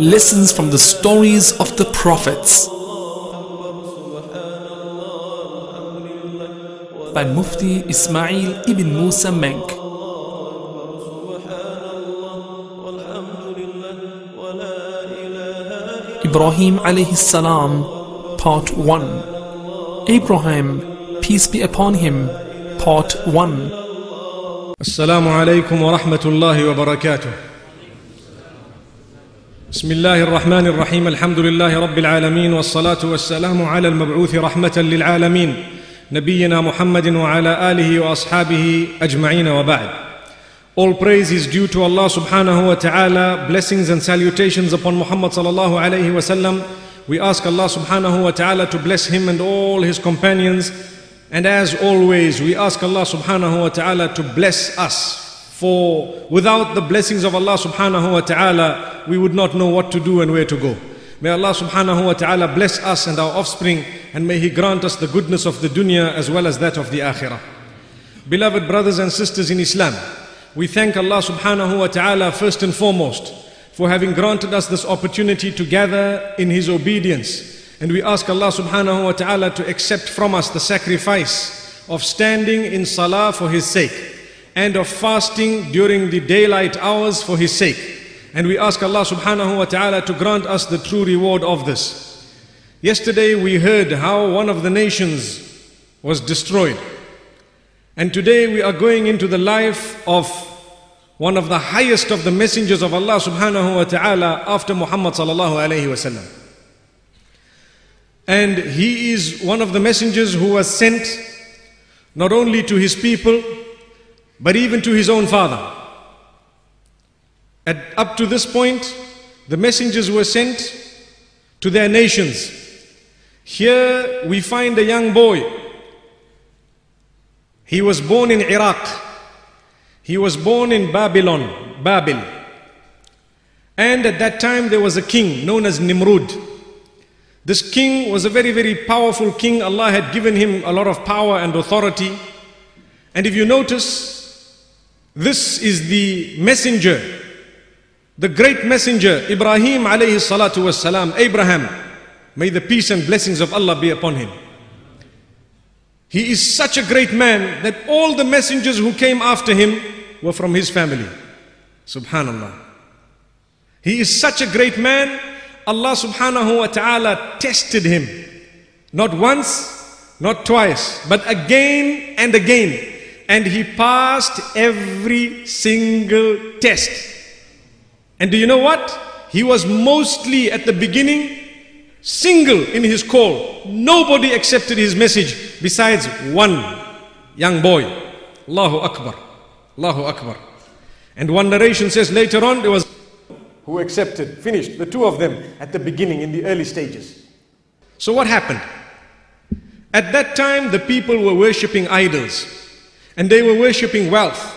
lessons from the stories of the prophets by Mufti Ismail ibn Musa Menk. Ibrahim alayhi salam, part 1. Abraham, peace be upon him, part 1. Assalamu alaykum wa rahmatullahi wa barakatuh. بسم الله الرحمن الرحيم الحمد لله رب العالمين والصلاة والسلام على المبعوث رحمة للعالمين نبينا محمد وعلى آله وأصحابه أجمعين وبعد. All praise is due to Allah subhanahu wa ta'ala. Blessings and salutations upon Muhammad sallallahu alayhi wa sallam. We ask Allah subhanahu wa ta'ala to bless him and all his companions. And as always, we ask Allah subhanahu wa ta'ala to bless us. For without the blessings of Allah subhanahu wa ta'ala, we would not know what to do and where to go. May Allah subhanahu wa ta'ala bless us and our offspring, and may He grant us the goodness of the dunya as well as that of the akhirah. Beloved brothers and sisters in Islam, we thank Allah subhanahu wa ta'ala first and foremost for having granted us this opportunity to gather in His obedience. And we ask Allah subhanahu wa ta'ala to accept from us the sacrifice of standing in salah for His sake and of fasting during the daylight hours for His sake. And we ask Allah subhanahu wa ta'ala to grant us the true reward of this. Yesterday we heard how one of the nations was destroyed. And today we are going into the life of one of the highest of the messengers of Allah subhanahu wa ta'ala after Muhammad sallallahu alayhi wa sallam. And he is one of the messengers who was sent not only to his people, but even to his own father. At, up to this point, the messengers were sent to their nations. Here we find a young boy. He was born in Iraq. He was born in Babylon, Babel. And at that time there was a king known as Nimrud. This king was a very, very powerful king. Allah had given him a lot of power and authority. And if you notice, this is the messenger, the great messenger, Ibrahim alayhi salatu was salam, Abraham. May the peace and blessings of Allah be upon him. He is such a great man that all the messengers who came after him were from his family. Subhanallah. He is such a great man. Allah subhanahu wa ta'ala tested him. Not once, not twice, but again and again. And he passed every single test. And do you know what? He was mostly at the beginning single in his call. Nobody accepted his message besides one young boy. Allahu Akbar. Allahu Akbar. And one narration says later on there was who accepted, finished, the two of them at the beginning in the early stages. So what happened? At that time, the people were worshipping idols and they were worshipping wealth.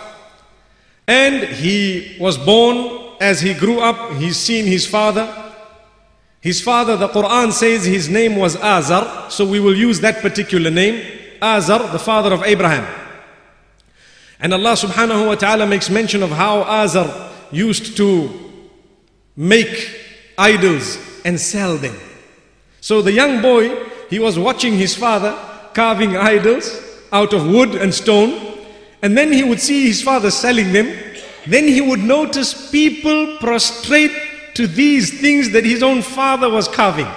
And he was born, as he grew up, he's seen his father. His father, the Quran says his name was Azar, so we will use that particular name. Azar, the father of Abraham. And Allah subhanahu wa ta'ala makes mention of how Azar used to make idols and sell them. So the young boy, he was watching his father carving idols out of wood and stone, and then he would see his father selling them. Then he would notice people prostrate to these things that his own father was carving.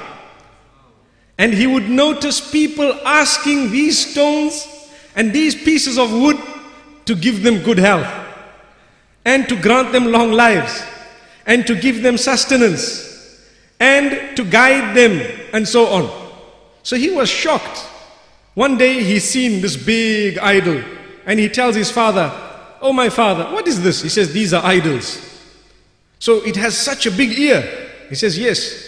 And he would notice people asking these stones and these pieces of wood to give them good health and to grant them long lives and to give them sustenance and to guide them and so on. So he was shocked. One day he seen this big idol and he tells his father, Oh my father, what is this? He says, These are idols. So it has such a big ear. He says, Yes.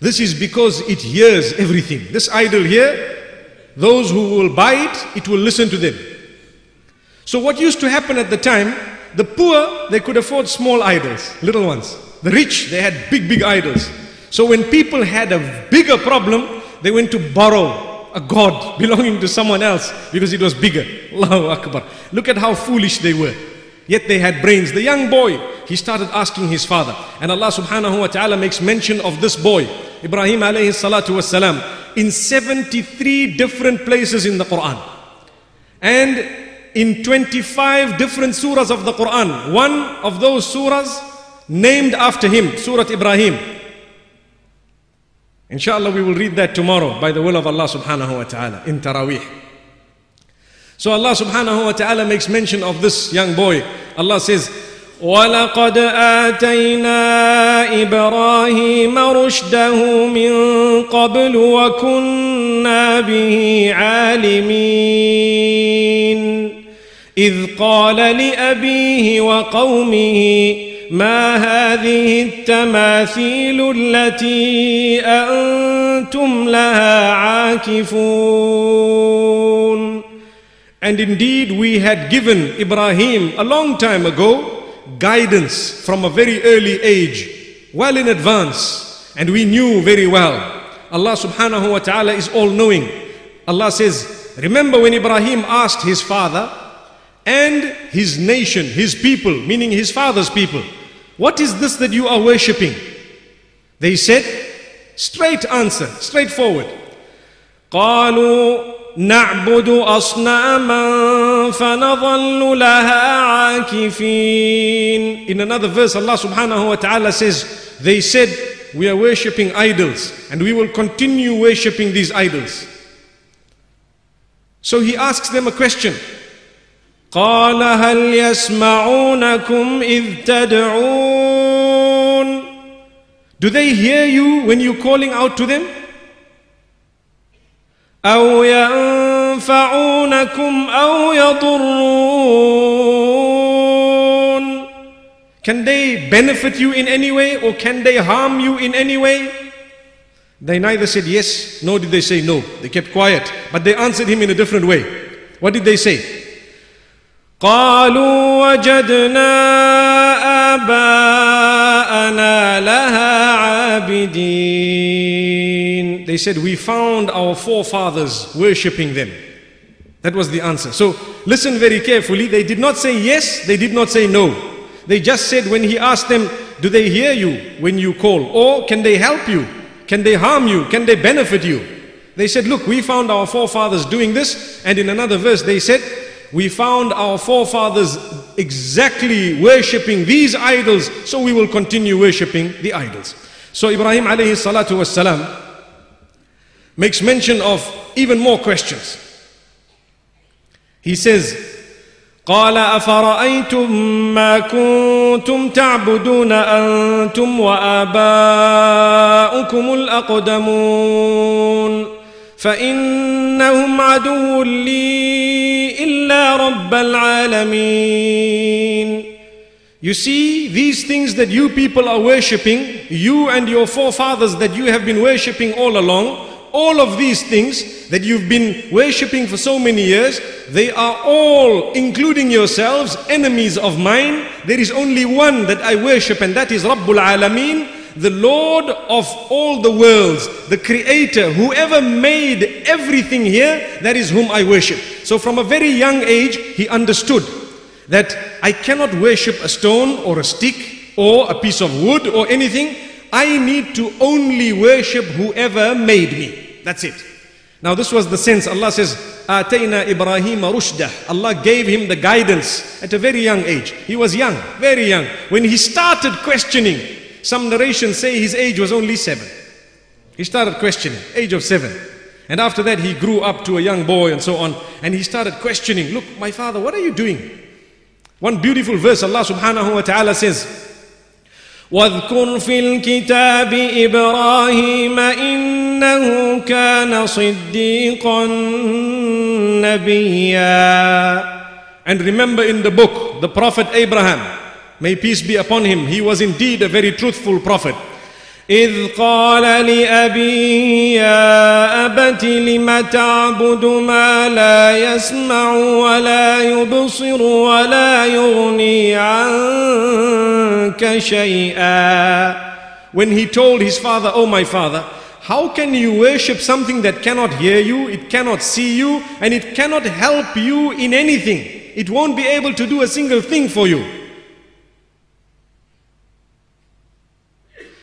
This is because it hears everything. This idol here, those who will buy it, it will listen to them. So what used to happen at the time, the poor, they could afford small idols, little ones. The rich, they had big, big idols. So when people had a bigger problem, they went to borrow a god belonging to someone else because it was bigger. Allahu Akbar. Look at how foolish they were. Yet they had brains. The young boy, he started asking his father. And Allah subhanahu wa ta'ala makes mention of this boy, Ibrahim alayhi salatu wasalam, in 73 different places in the Quran. And in 25 different surahs of the Quran. One of those surahs named after him, Surah Ibrahim. Inshallah, we will read that tomorrow by the will of Allah subhanahu wa ta'ala in Taraweeh. So Allah subhanahu wa ta'ala makes mention of this young boy. Allah says, ولقد آتينا إبراهيم رشده من قبل وكنا به عالمين إذ قال لأبيه وقومه ما هذه التماثيل التي أنتم لها عاكفون And indeed, we had given Ibrahim a long time ago guidance from a very early age, well in advance, and we knew very well. Allah subhanahu wa ta'ala is all knowing. Allah says, Remember when Ibrahim asked his father and his nation, his people, meaning his father's people, What is this that you are worshipping? They said, Straight answer, straightforward. قالوا نعبد أصناما فنظل لها عاكفين In another verse, Allah subhanahu wa ta'ala says, They said, We are worshipping idols and we will continue worshipping these idols. So he asks them a question. قال هل يسمعونكم إذ تدعون Do they hear you when you're calling out to them? أو ينفعونكم أو يضرون Can they benefit you in any way or can they harm you in any way? They neither said yes, nor did they say no. They kept quiet, but they answered him in a different way. What did they say? قالوا وجدنا آباءنا لها عابدين They said, We found our forefathers worshipping them. That was the answer. So listen very carefully. They did not say yes, they did not say no. They just said, when he asked them, Do they hear you when you call? Or can they help you? Can they harm you? Can they benefit you? They said, Look, we found our forefathers doing this. And in another verse, they said, We found our forefathers exactly worshipping these idols, so we will continue worshipping the idols. So Ibrahim alayhi salatu was salam makes mention of even more questions. He says, قال أفرأيتم ما كنتم تعبدون أنتم وآباؤكم الأقدمون فإنهم عدو لي إلا رب العالمين You see, these things that you people are worshipping, you and your forefathers that you have been worshipping all along, all of these things that you've been worshipping for so many years, they are all, including yourselves, enemies of mine. There is only one that I worship, and that is Rabbul Alameen, the Lord of all the worlds, the Creator, whoever made everything here, that is whom I worship. So from a very young age, he understood that I cannot worship a stone or a stick or a piece of wood or anything. I need to only worship whoever made me. That's it. Now this was the sense. Allah says, Atayna Ibrahim rushdah. Allah gave him the guidance at a very young age. He was young, very young. When he started questioning, some narrations say his age was only seven. He started questioning, age of seven. And after that he grew up to a young boy and so on. And he started questioning, look, my father, what are you doing? One beautiful verse, Allah subhanahu wa ta'ala says, واذكر في الكتاب إبراهيم إنه كان صديقا نبيا And remember in the book, the Prophet Abraham, may peace be upon him, he was indeed a very truthful prophet. إذ قال لأبي يا أبت لم تعبد ما لا يسمع ولا يبصر ولا يغني عنك شيئا When he told his father, Oh my father, how can you worship something that cannot hear you, it cannot see you, and it cannot help you in anything? It won't be able to do a single thing for you.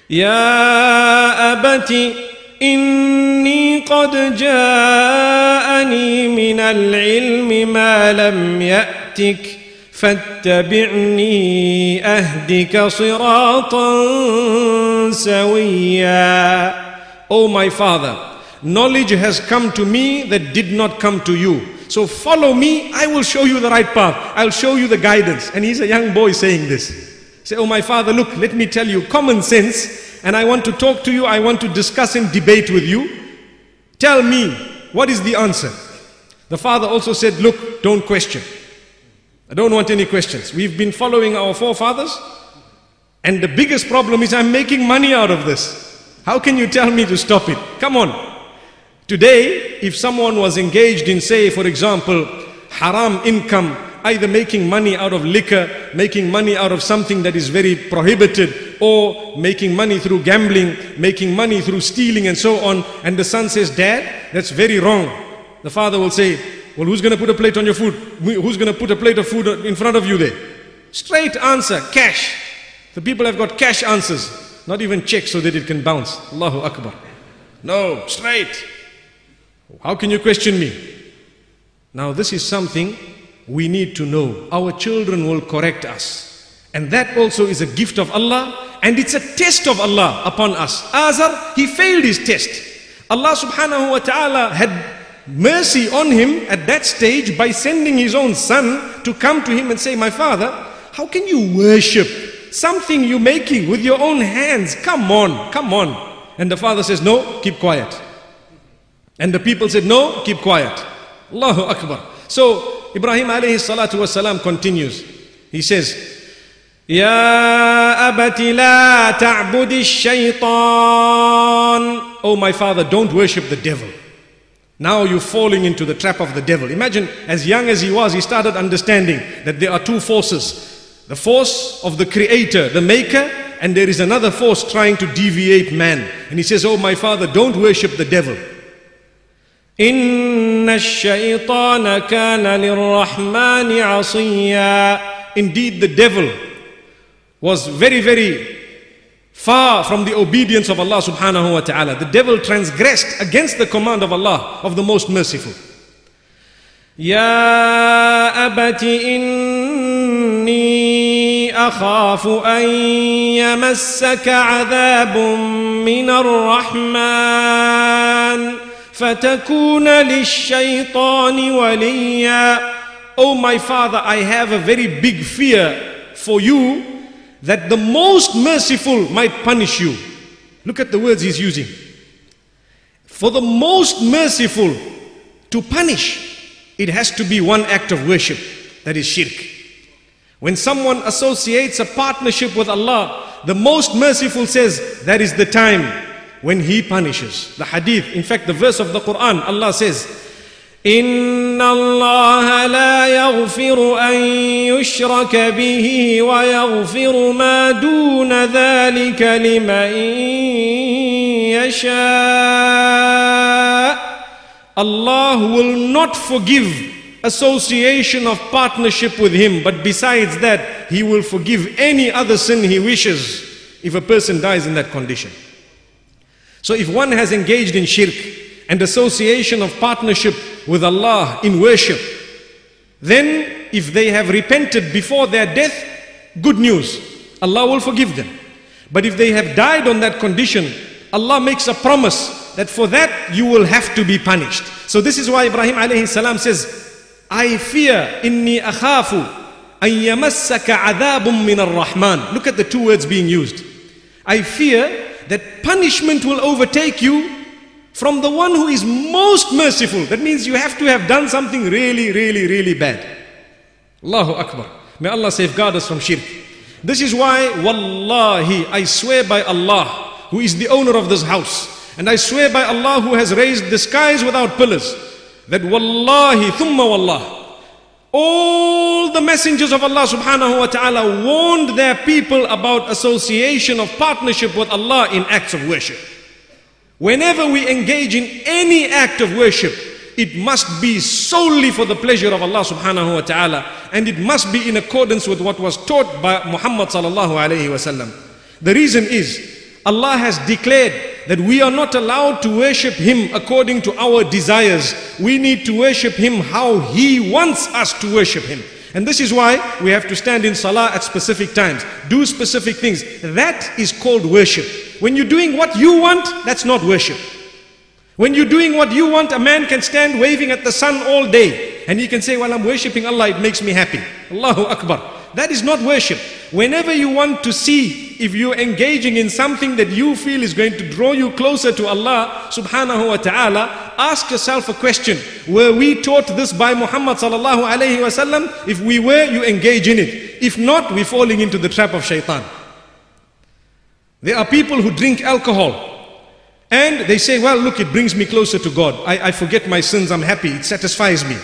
يا أبت إني قد جاءني من العلم ما لم يأتك فاتبعني أهدك صراطا سويا Oh my father, knowledge has come to me that did not come to you. So follow me, I will show you the right path. I'll show you the guidance. And he's a young boy saying this. Say, oh my father, look, let me tell you common sense. And I want to talk to you, I want to discuss and debate with you. Tell me, what is the answer? The father also said, look, don't question. I don't want any questions. We've been following our forefathers. And the biggest problem is I'm making money out of this. How can you tell me to stop it? Come on. Today, if someone was engaged in, say, for example, haram income, either making money out of liquor, making money out of something that is very prohibited, or making money through gambling, making money through stealing, and so on, and the son says, Dad, that's very wrong. The father will say, Well, who's going to put a plate on your food? Who's going to put a plate of food in front of you there? Straight answer, cash. The people have got cash answers. Not even check so that it can bounce. Allahu Akbar. No, straight. How can you question me? Now, this is something we need to know. Our children will correct us. And that also is a gift of Allah and it's a test of Allah upon us. Azar, he failed his test. Allah subhanahu wa ta'ala had mercy on him at that stage by sending his own son to come to him and say, My father, how can you worship Something you're making with your own hands. Come on, come on. And the father says, No, keep quiet. And the people said, No, keep quiet. Allahu Akbar. So Ibrahim alayhi salatu wasalam continues. He says, Ya abati la ta'budi shaitan. Oh my father, don't worship the devil. Now you're falling into the trap of the devil. Imagine, as young as he was, he started understanding that there are two forces the force of the creator, the maker, and there is another force trying to deviate man. And he says, Oh, my father, don't worship the devil. إن الشيطان كان للرحمن عصيا Indeed, the devil was very, very far from the obedience of Allah subhanahu wa ta'ala. The devil transgressed against the command of Allah, of the most merciful. يا أبت إني أخاف أن يمسك عذاب من الرحمن فتكون للشيطان وليا Oh my father, I have a very big fear for you that the most merciful might punish you. Look at the words he's using. For the most merciful to punish, it has to be one act of worship, that is shirk. When someone associates a partnership with Allah, the most merciful says that is the time when He punishes. The hadith, in fact, the verse of the Quran, Allah says, إن الله لا يغفر أن يشرك به ويغفر ما دون ذلك لمن يشاء Allah will not forgive association of partnership with Him. But besides that, He will forgive any other sin He wishes if a person dies in that condition. so if one has engaged in shirk and association of partnership with Allah in worship, then if they have repented before their death, good news. Allah will forgive them. But if they have died on that condition, Allah makes a promise that for that you will have to be punished. So this is why Ibrahim alayhi salam says, I fear inni akhafu an yamassaka adhabun min ar-Rahman. Look at the two words being used. I fear that punishment will overtake you from the one who is most merciful. That means you have to have done something really, really, really bad. Allahu Akbar. May Allah safeguard us from shirk. This is why, wallahi, I swear by Allah, who is the owner of this house, and I swear by Allah who has raised the skies without pillars, that wallahi thumma wallah, all the messengers of Allah subhanahu wa ta'ala warned their people about association of partnership with Allah in acts of worship. Whenever we engage in any act of worship, it must be solely for the pleasure of Allah subhanahu wa ta'ala and it must be in accordance with what was taught by Muhammad sallallahu alayhi wasallam. The reason is Allah has declared that we are not allowed to worship Him according to our desires. We need to worship Him how He wants us to worship Him. And this is why we have to stand in salah at specific times, do specific things. That is called worship. When you're doing what you want, that's not worship. When you're doing what you want, a man can stand waving at the sun all day and he can say, Well, I'm worshipping Allah, it makes me happy. Allahu Akbar. That is not worship. Whenever you want to see if you're engaging in something that you feel is going to draw you closer to Allah subhanahu wa ta'ala, ask yourself a question. Were we taught this by Muhammad sallallahu alayhi wasallam? If we were, you engage in it. If not, we're falling into the trap of shaitan. There are people who drink alcohol. And they say, well, look, it brings me closer to God. I, I forget my sins, I'm happy, it satisfies me.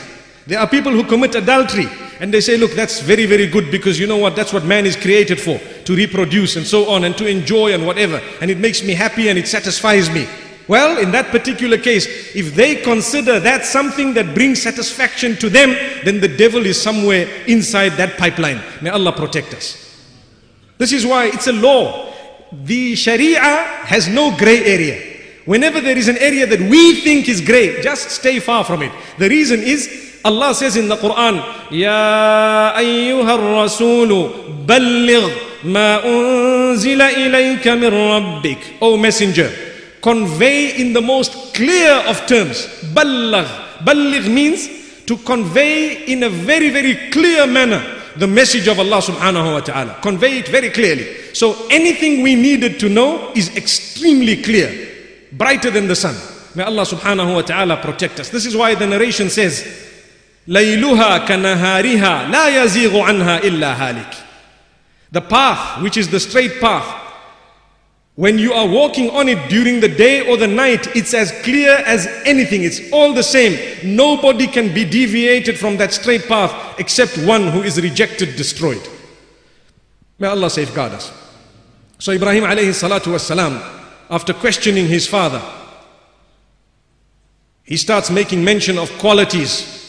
There are people who commit adultery and they say, look, that's very, very good because you know what? That's what man is created for to reproduce and so on and to enjoy and whatever. And it makes me happy and it satisfies me. Well, in that particular case, if they consider that something that brings satisfaction to them, then the devil is somewhere inside that pipeline. May Allah protect us. This is why it's a law. The Sharia has no gray area. Whenever there is an area that we think is gray, just stay far from it. The reason is Allah says in the Quran, Ya ayyuha rasulu balligh ma unzila ilayka min rabbik. O messenger, convey in the most clear of terms. Balligh. Balligh means to convey in a very, very clear manner the message of Allah subhanahu wa ta'ala. Convey it very clearly. So anything we needed to know is extremely clear, brighter than the sun. May Allah subhanahu wa ta'ala protect us. This is why the narration says, Layluha kanahariha la anha illa halik. The path, which is the straight path, when you are walking on it during the day or the night, it's as clear as anything. It's all the same. Nobody can be deviated from that straight path except one who is rejected, destroyed. May Allah safeguard us. So Ibrahim alayhi salatu wasalam, after questioning his father, he starts making mention of qualities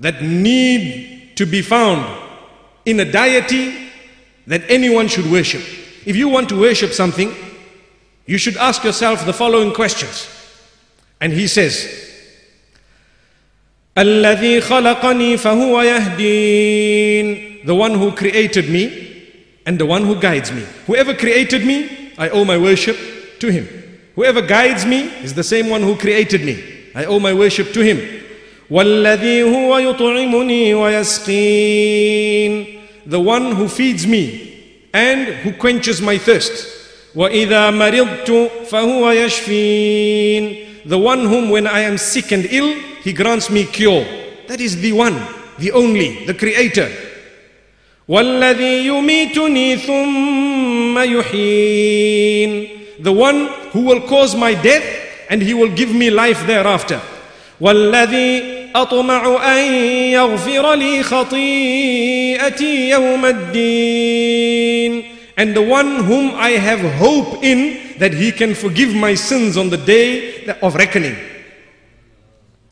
that need to be found in a deity that anyone should worship. If you want to worship something, you should ask yourself the following questions. And he says, الذي خلقني فهو يهدين The one who created me and the one who guides me. Whoever created me, I owe my worship to him. Whoever guides me is the same one who created me. I owe my worship to him. والذي هو يطعمني ويسقين the one who feeds me and who quenches my thirst وإذا مرضت فهو يشفين the one whom when I am sick and ill he grants me cure that is the one the only the creator والذي يميتني ثم يحيين the one who will cause my death and he will give me life thereafter والذي أطمع أن يغفر لي خطيئتي يوم الدين and the one whom I have hope in that he can forgive my sins on the day of reckoning.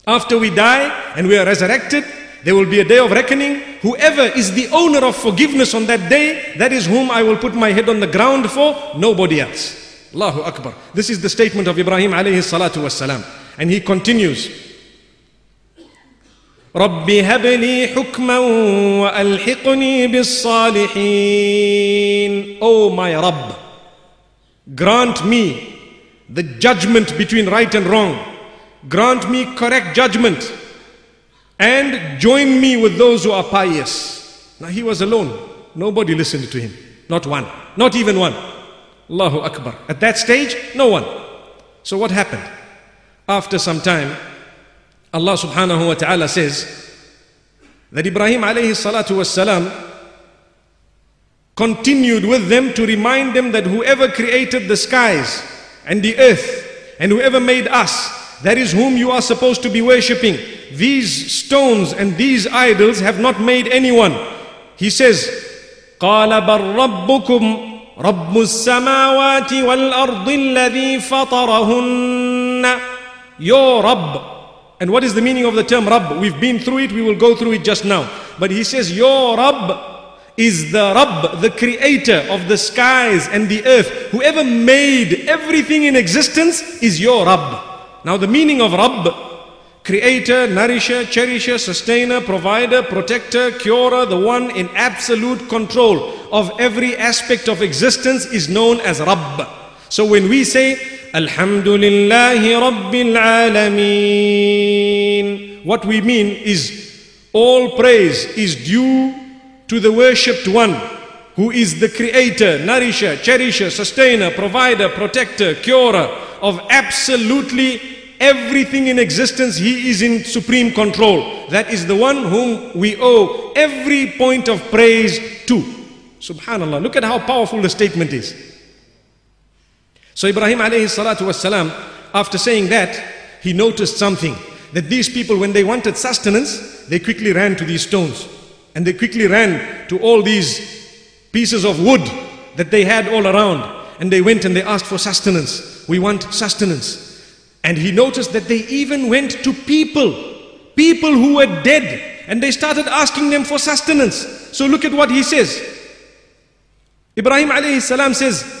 After we die and we are resurrected, there will be a day of reckoning. Whoever is the owner of forgiveness on that day, that is whom I will put my head on the ground for, nobody else. Allahu Akbar. This is the statement of Ibrahim alayhi salatu wasalam. And he continues. رب هب لي حكما وألحقني بالصالحين Oh my Rabb Grant me the judgment between right and wrong Grant me correct judgment and join me with those who are pious Now he was alone Nobody listened to him Not one Not even one Allahu Akbar At that stage no one So what happened After some time Allah subhanahu wa ta'ala says that Ibrahim alayhi salatu was salam continued with them to remind them that whoever created the skies and the earth and whoever made us, that is whom you are supposed to be worshipping. These stones and these idols have not made anyone. He says, قال بل ربكم رب السماوات والأرض الذي فطرهن Your Rabb. and what is the meaning of the term Rabb? We've been through it, we will go through it just now. But he says, Your Rabb is the Rabb, the creator of the skies and the earth. Whoever made everything in existence is your Rabb. Now the meaning of Rabb, creator, nourisher, cherisher, sustainer, provider, protector, curer, the one in absolute control of every aspect of existence is known as Rabb. So when we say, Alhamdulillahi Rabbil Alameen, what we mean is all praise is due to the worshipped one who is the creator, nourisher, cherisher, sustainer, provider, protector, curer of absolutely everything in existence. He is in supreme control. That is the one whom we owe every point of praise to. Subhanallah. Look at how powerful the statement is. So Ibrahim alayhi salatu after saying that, he noticed something. That these people, when they wanted sustenance, they quickly ran to these stones. And they quickly ran to all these pieces of wood that they had all around. And they went and they asked for sustenance. We want sustenance. And he noticed that they even went to people, people who were dead, and they started asking them for sustenance. So look at what he says. Ibrahim alayhi salam says,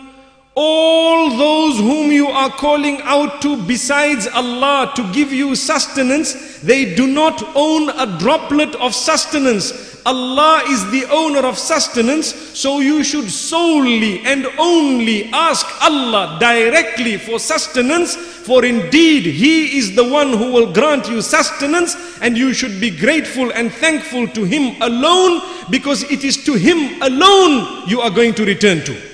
all those whom you are calling out to besides Allah to give you sustenance, they do not own a droplet of sustenance. Allah is the owner of sustenance, so you should solely and only ask Allah directly for sustenance, for indeed He is the one who will grant you sustenance, and you should be grateful and thankful to Him alone, because it is to Him alone you are going to return to.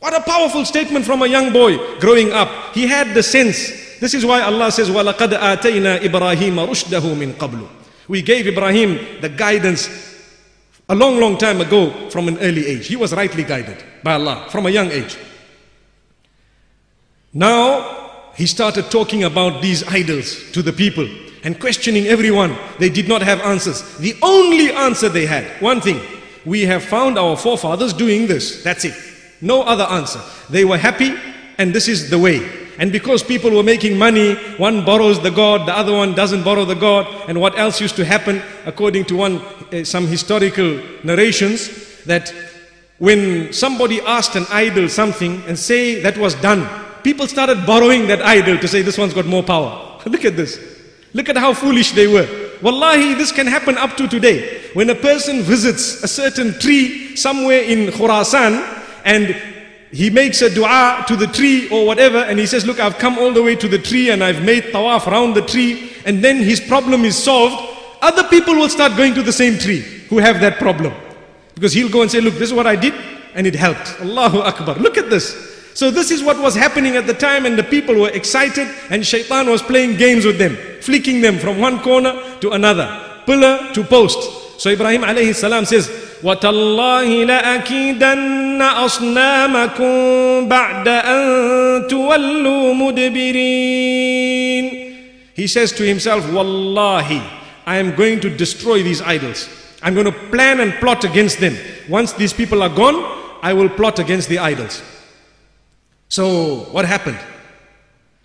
What a powerful statement from a young boy growing up. He had the sense. This is why Allah says, وَلَقَدْ آتَيْنَا إِبْرَاهِيمَ رُشْدَهُ مِنْ قَبْلُ We gave Ibrahim the guidance a long, long time ago from an early age. He was rightly guided by Allah from a young age. Now, he started talking about these idols to the people and questioning everyone. They did not have answers. The only answer they had, one thing, we have found our forefathers doing this. That's it. No other answer. They were happy and this is the way. And because people were making money, one borrows the God, the other one doesn't borrow the God. And what else used to happen, according to one, uh, some historical narrations, that when somebody asked an idol something and say that was done, people started borrowing that idol to say this one's got more power. Look at this. Look at how foolish they were. Wallahi, this can happen up to today. When a person visits a certain tree somewhere in Khurasan, and he makes a dua to the tree or whatever and he says look I've come all the way to the tree and I've made tawaf around the tree and then his problem is solved. Other people will start going to the same tree who have that problem. Because he'll go and say look this is what I did and it helped. Allahu Akbar. Look at this. So this is what was happening at the time and the people were excited and shaitan was playing games with them flicking them from one corner to another pillar to post. So Ibrahim alayhi salam says وتالله لأكيدن أصنامكم بعد أن تولوا مدبرين He says to himself, Wallahi, I am going to destroy these idols. I'm going to plan and plot against them. Once these people are gone, I will plot against the idols. So, what happened?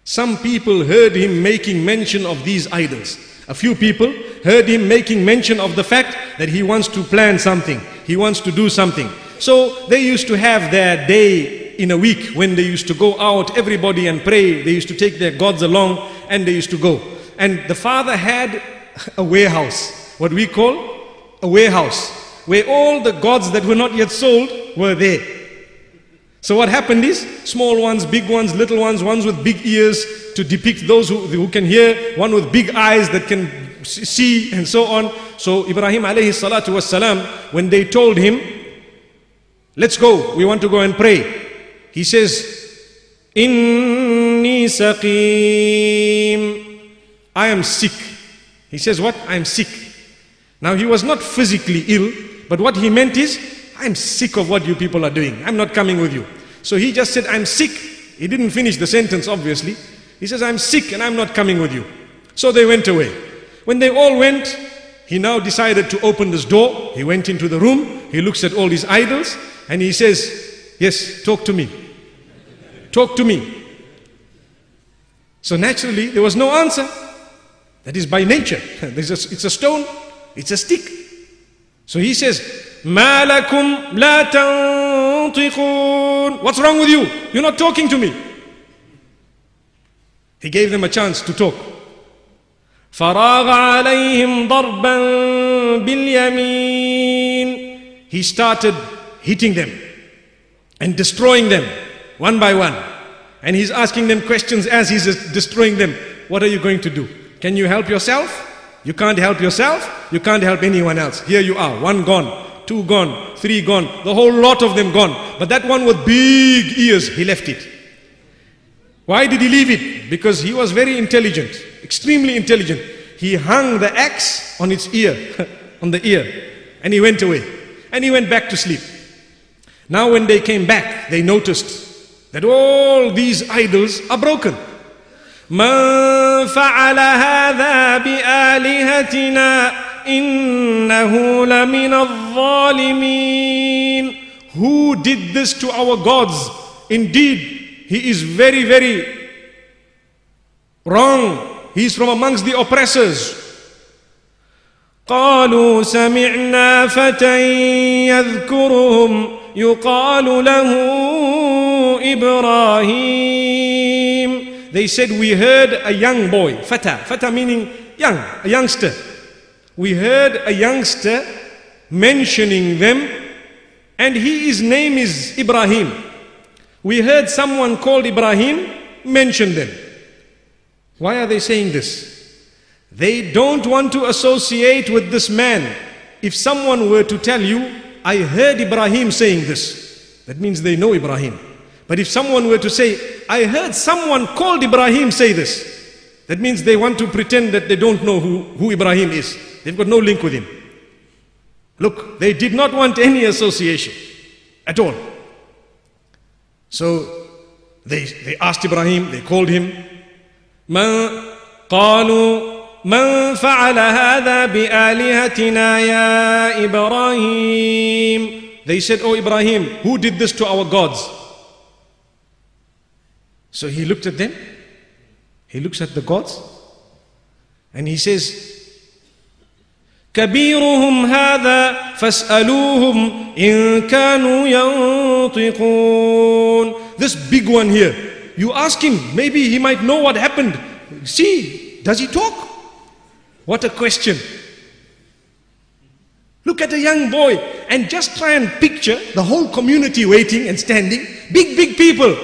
Some people heard him making mention of these idols. A few people heard him making mention of the fact that he wants to plan something, he wants to do something. So they used to have their day in a week when they used to go out, everybody and pray. They used to take their gods along and they used to go. And the father had a warehouse, what we call a warehouse, where all the gods that were not yet sold were there. So what happened is, small ones, big ones, little ones, ones with big ears to depict those who, who can hear, one with big eyes that can see, and so on. So Ibrahim alayhi salatu was salam, when they told him, let's go, we want to go and pray. He says, Inni saqim. I am sick. He says, What? I am sick. Now he was not physically ill, but what he meant is, I'm sick of what you people are doing. I'm not coming with you. So he just said, I'm sick. He didn't finish the sentence, obviously. He says, I'm sick and I'm not coming with you. So they went away. When they all went, he now decided to open this door. He went into the room. He looks at all these idols and he says, Yes, talk to me. Talk to me. So naturally, there was no answer. That is by nature. There's a, it's a stone, it's a stick. So he says, ما لكم لا تنطقون What's wrong with you? You're not talking to me. He gave them a chance to talk. فراغ عليهم ضربا باليمين He started hitting them and destroying them one by one. And he's asking them questions as he's destroying them. What are you going to do? Can you help yourself? You can't help yourself. You can't help anyone else. Here you are, one gone, two gone, three gone, the whole lot of them gone. But that one with big ears, he left it. Why did he leave it? Because he was very intelligent, extremely intelligent. He hung the axe on its ear, on the ear, and he went away. And he went back to sleep. Now, when they came back, they noticed that all these idols are broken. من فعل هذا بآلهتنا إنه لمن الظالمين Who did this to our gods? Indeed, he is very, very wrong. He is from amongst the oppressors. قالوا سمعنا فتى يذكرهم يقال له إبراهيم They said, We heard a young boy, Fata, Fata meaning young, a youngster. We heard a youngster mentioning them, and he, his name is Ibrahim. We heard someone called Ibrahim mention them. Why are they saying this? They don't want to associate with this man. If someone were to tell you, I heard Ibrahim saying this, that means they know Ibrahim. But if someone were to say, I heard someone called Ibrahim say this, that means they want to pretend that they don't know who, who Ibrahim is. They've got no link with him. Look, they did not want any association at all. So they, they asked Ibrahim, they called him. من قالوا من فعل هذا بآلهتنا يا إبراهيم They said, Oh Ibrahim, who did this to our gods? So he looked at them, he looks at the gods, and he says, كبيرهم هذا فاسألوهم إن كانوا ينطقون This big one here, you ask him, maybe he might know what happened. See, does he talk? What a question. Look at a young boy and just try and picture the whole community waiting and standing. Big, big people,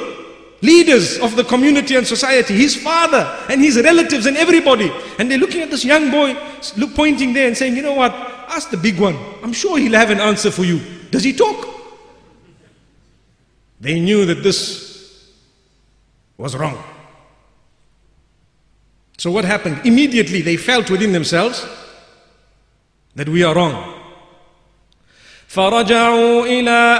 leaders of the community and society, his father and his relatives and everybody. And they're looking at this young boy, look, pointing there and saying, you know what, ask the big one. I'm sure he'll have an answer for you. Does he talk? They knew that this was wrong. So what happened? Immediately they felt within themselves that we are wrong. فرجعوا إلى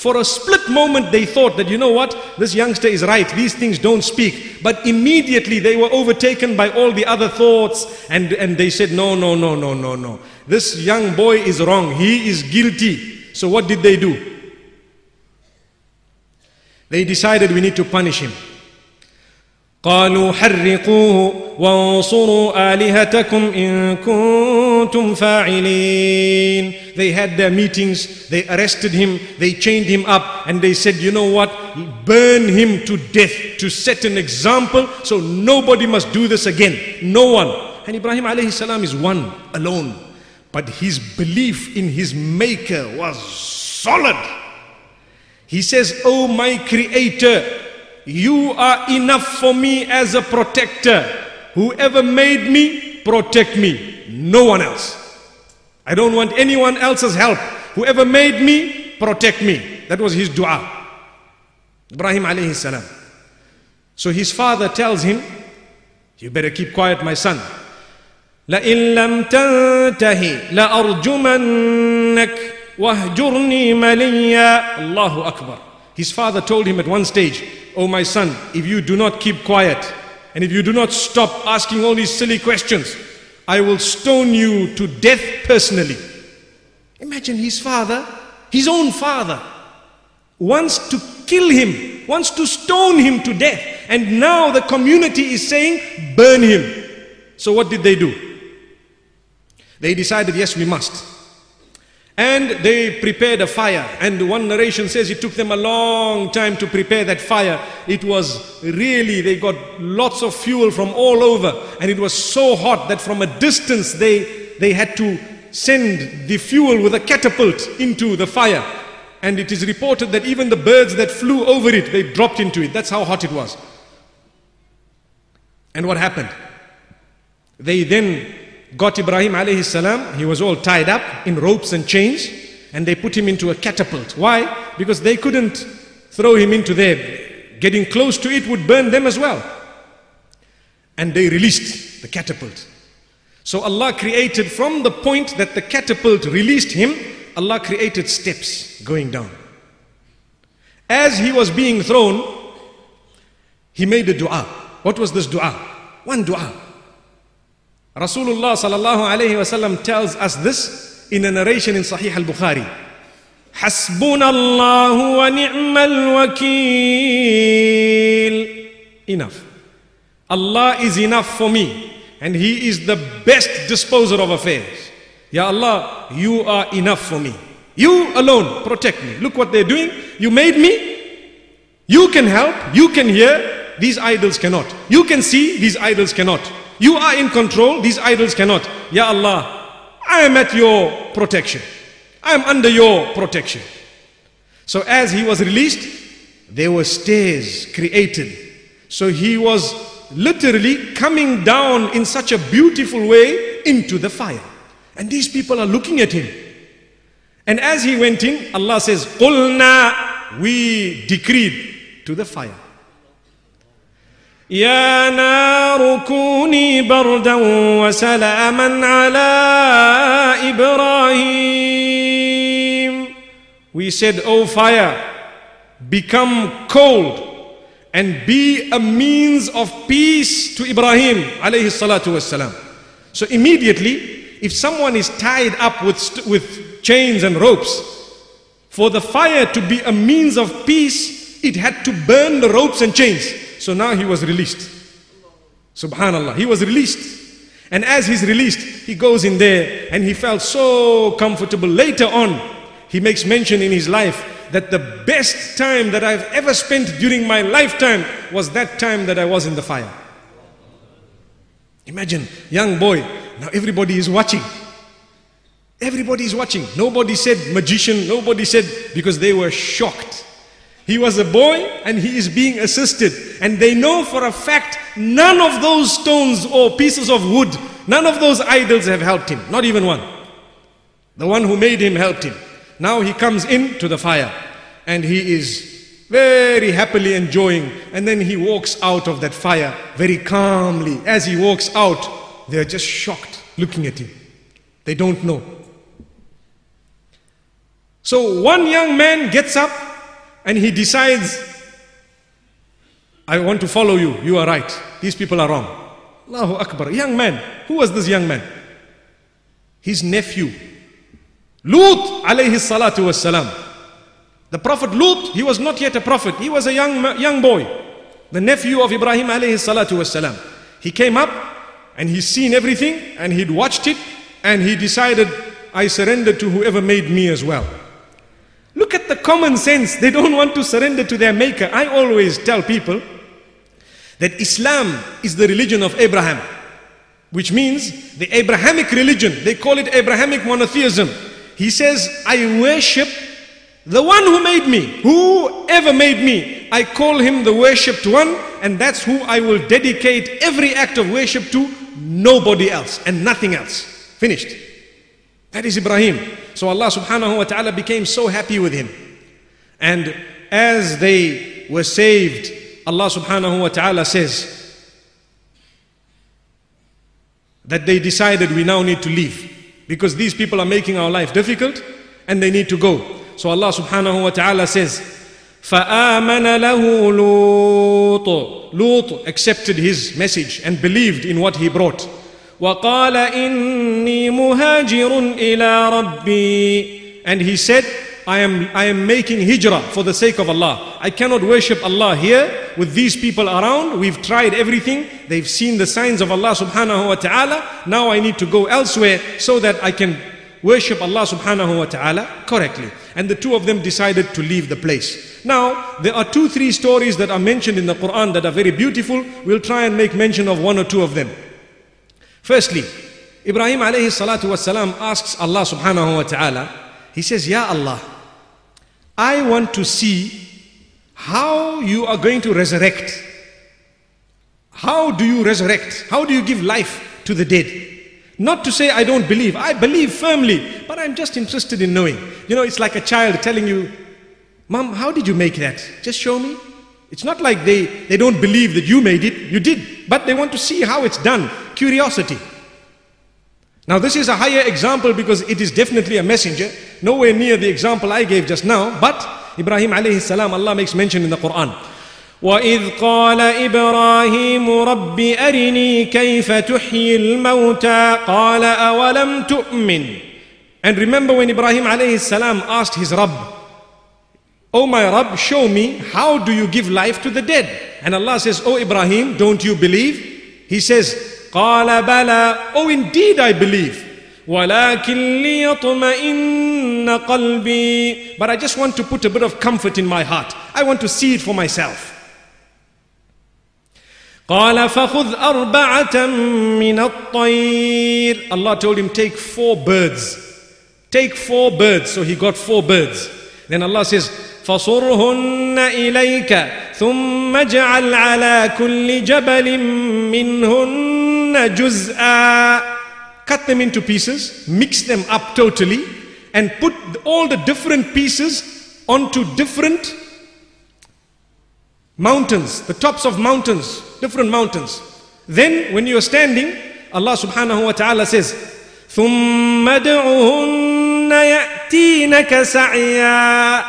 For a split moment, they thought that, you know what, this youngster is right, these things don't speak. But immediately they were overtaken by all the other thoughts, and, and they said, no, no, no, no, no, no. This young boy is wrong, he is guilty. So what did they do? They decided we need to punish him. قالوا حرقوه وانصروا آلهتكم إن كنتم فاعلين They had their meetings, they arrested him, they chained him up and they said, you know what, burn him to death to set an example so nobody must do this again. No one. And Ibrahim alayhi salam is one, alone. But his belief in his maker was solid. He says, Oh my creator, you are enough for me as a protector. Whoever made me, protect me. No one else. I don't want anyone else's help. Whoever made me, protect me. That was his dua. Ibrahim alayhi salam. So his father tells him, You better keep quiet, my son. لئن لم تنتهي لأرجمنك واهجرني مليا الله أكبر His father told him at one stage, Oh my son, if you do not keep quiet and if you do not stop asking all these silly questions, I will stone you to death personally. Imagine his father, his own father, wants to kill him, wants to stone him to death. And now the community is saying, burn him. So what did they do? They decided, yes, we must. And they prepared a fire. And one narration says it took them a long time to prepare that fire. It was really, they got lots of fuel from all over. And it was so hot that from a distance they, they had to send the fuel with a catapult into the fire. And it is reported that even the birds that flew over it, they dropped into it. That's how hot it was. And what happened? They then got Ibrahim alayhi salam, he was all tied up in ropes and chains, and they put him into a catapult. Why? Because they couldn't throw him into there. Getting close to it would burn them as well. And they released the catapult. So Allah created from the point that the catapult released him, Allah created steps going down. As he was being thrown, he made a dua. What was this dua? One dua. Rasulullah sallallahu alayhi wasallam tells us this in a narration in Sahih al-Bukhari. حسبنا الله ونعم الوكيل Enough. Allah is enough for me and He is the best disposer of affairs. Ya Allah, you are enough for me. You alone protect me. Look what they're doing. You made me. You can help. You can hear. These idols cannot. You can see. These idols cannot. You are in control, these idols cannot. Ya Allah, I am at your protection. I am under your protection. So as he was released, there were stairs created. So he was literally coming down in such a beautiful way into the fire. And these people are looking at him. And as he went in, Allah says, Qulna, we decreed to the fire. يا نار كوني بردا وسلاما على إبراهيم We said, O fire, become cold and be a means of peace to Ibrahim alayhi salatu wasalam. So immediately, if someone is tied up with, with chains and ropes, for the fire to be a means of peace, it had to burn the ropes and chains. So now he was released. Subhanallah. He was released. And as he's released, he goes in there and he felt so comfortable. Later on, he makes mention in his life that the best time that I've ever spent during my lifetime was that time that I was in the fire. Imagine, young boy, now everybody is watching. Everybody is watching. Nobody said magician, nobody said because they were shocked. He was a boy and he is being assisted. And they know for a fact none of those stones or pieces of wood, none of those idols have helped him. Not even one. The one who made him helped him. Now he comes into the fire and he is very happily enjoying. And then he walks out of that fire very calmly. As he walks out, they're just shocked looking at him. They don't know. So one young man gets up and he decides, I want to follow you. You are right. These people are wrong. Allahu Akbar. Young man. Who was this young man? His nephew. Lut alayhi salatu was salam. The Prophet Lut, he was not yet a prophet. He was a young, young boy. the nephew of Ibrahim alayhi salatu wasalam. He came up and he's seen everything and he'd watched it and he decided, I surrender to whoever made me as well. Look at the common sense. They don't want to surrender to their maker. I always tell people that Islam is the religion of Abraham, which means the Abrahamic religion. They call it Abrahamic monotheism. He says, I worship the one who made me, whoever made me. I call him the worshipped one, and that's who I will dedicate every act of worship to, nobody else and nothing else. Finished. That is Ibrahim. So Allah subhanahu wa ta'ala became so happy with him. And as they were saved, Allah subhanahu wa ta'ala says that they decided we now need to leave because these people are making our life difficult and they need to go. So Allah subhanahu wa ta'ala says, فآمن له لوط Lut accepted his message and believed in what he brought. وقال إني مهاجر إلى ربي And he said, I am, I am making hijrah for the sake of Allah. I cannot worship Allah here with these people around. We've tried everything. They've seen the signs of Allah subhanahu wa ta'ala. Now I need to go elsewhere so that I can worship Allah subhanahu wa ta'ala correctly. And the two of them decided to leave the place. Now, there are two, three stories that are mentioned in the Quran that are very beautiful. We'll try and make mention of one or two of them. Firstly, Ibrahim alayhi salatu wasalam asks Allah subhanahu wa ta'ala, he says, Ya Allah, I want to see how you are going to resurrect. How do you resurrect? How do you give life to the dead? Not to say I don't believe. I believe firmly, but I'm just interested in knowing. You know, it's like a child telling you, Mom, how did you make that? Just show me. It's not like they, they don't believe that you made it. You did. But they want to see how it's done Curiosity. Now, this is a higher example because it is definitely a messenger. Nowhere near the example I gave just now. But Ibrahim alayhi salam, Allah makes mention in the Quran. وإذ قال إبراهيم رب أرني كيف تحيي الموتى قال أولم تؤمن And remember when Ibrahim alayhi salam asked his Rabb, Oh my Rabb, show me how do you give life to the dead? And Allah says, Oh Ibrahim, don't you believe? He says, قال بلى Oh indeed I believe. ولكن ليطمئن قلبي But I just want to put a bit of comfort in my heart. I want to see it for myself. قال فخذ أربعة من الطير Allah told him, take four birds. Take four birds. So he got four birds. Then Allah says, فصرهن إليك ثم اجعل على كل جبل منهن جزءا cut them into pieces, mix them up totally, and put all the different pieces onto different mountains, the tops of mountains, different mountains. Then when you are standing, Allah subhanahu wa ta'ala says, ثم ادعهن يأتينك سعيا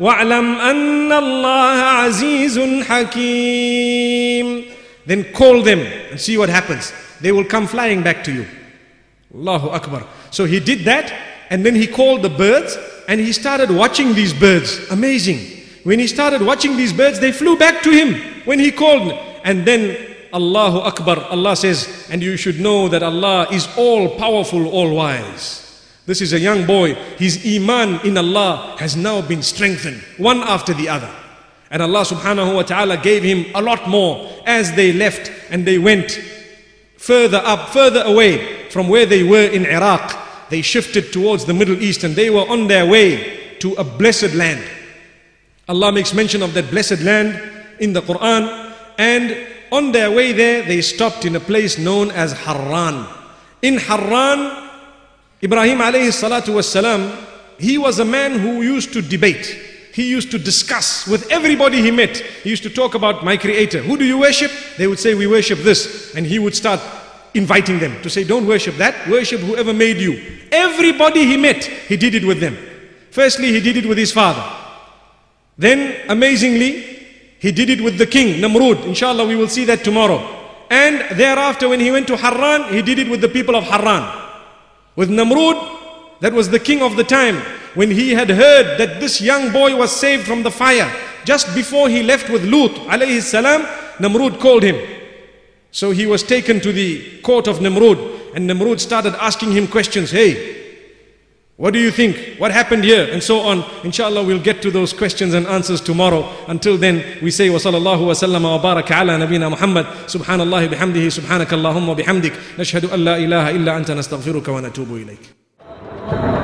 واعلم أن الله عزيز حكيم then call them and see what happens. They will come flying back to you. Allahu Akbar. So he did that and then he called the birds and he started watching these birds. Amazing. When he started watching these birds, they flew back to him when he called. And then Allahu Akbar, Allah says, and you should know that Allah is all powerful, all wise. This is a young boy. His iman in Allah has now been strengthened, one after the other. And Allah subhanahu wa ta'ala gave him a lot more as they left and they went further up, further away from where they were in Iraq. They shifted towards the Middle East and they were on their way to a blessed land. Allah makes mention of that blessed land in the Quran. And on their way there, they stopped in a place known as Harran. In Harran, Ibrahim alayhi salatu was salam, he was a man who used to debate. He used to discuss with everybody he met. He used to talk about my creator. Who do you worship? They would say, we worship this. And he would start inviting them to say, don't worship that. Worship whoever made you. Everybody he met, he did it with them. Firstly, he did it with his father. Then, amazingly, he did it with the king, Namrud. Inshallah, we will see that tomorrow. And thereafter, when he went to Harran, he did it with the people of Harran. With Namrud, that was the king of the time, when he had heard that this young boy was saved from the fire, just before he left with Lut, alayhi salam, Namrud called him. So he was taken to the court of Namrud, and Namrud started asking him questions. Hey, what do you think? What happened here? And so on. Inshallah, we'll get to those questions and answers tomorrow. Until then, we say, وصلى الله وسلم وبارك على نبينا محمد سبحان الله بحمده سبحانك اللهم وبحمدك نشهد أن لا إله إلا أنت نستغفرك ونتوب إليك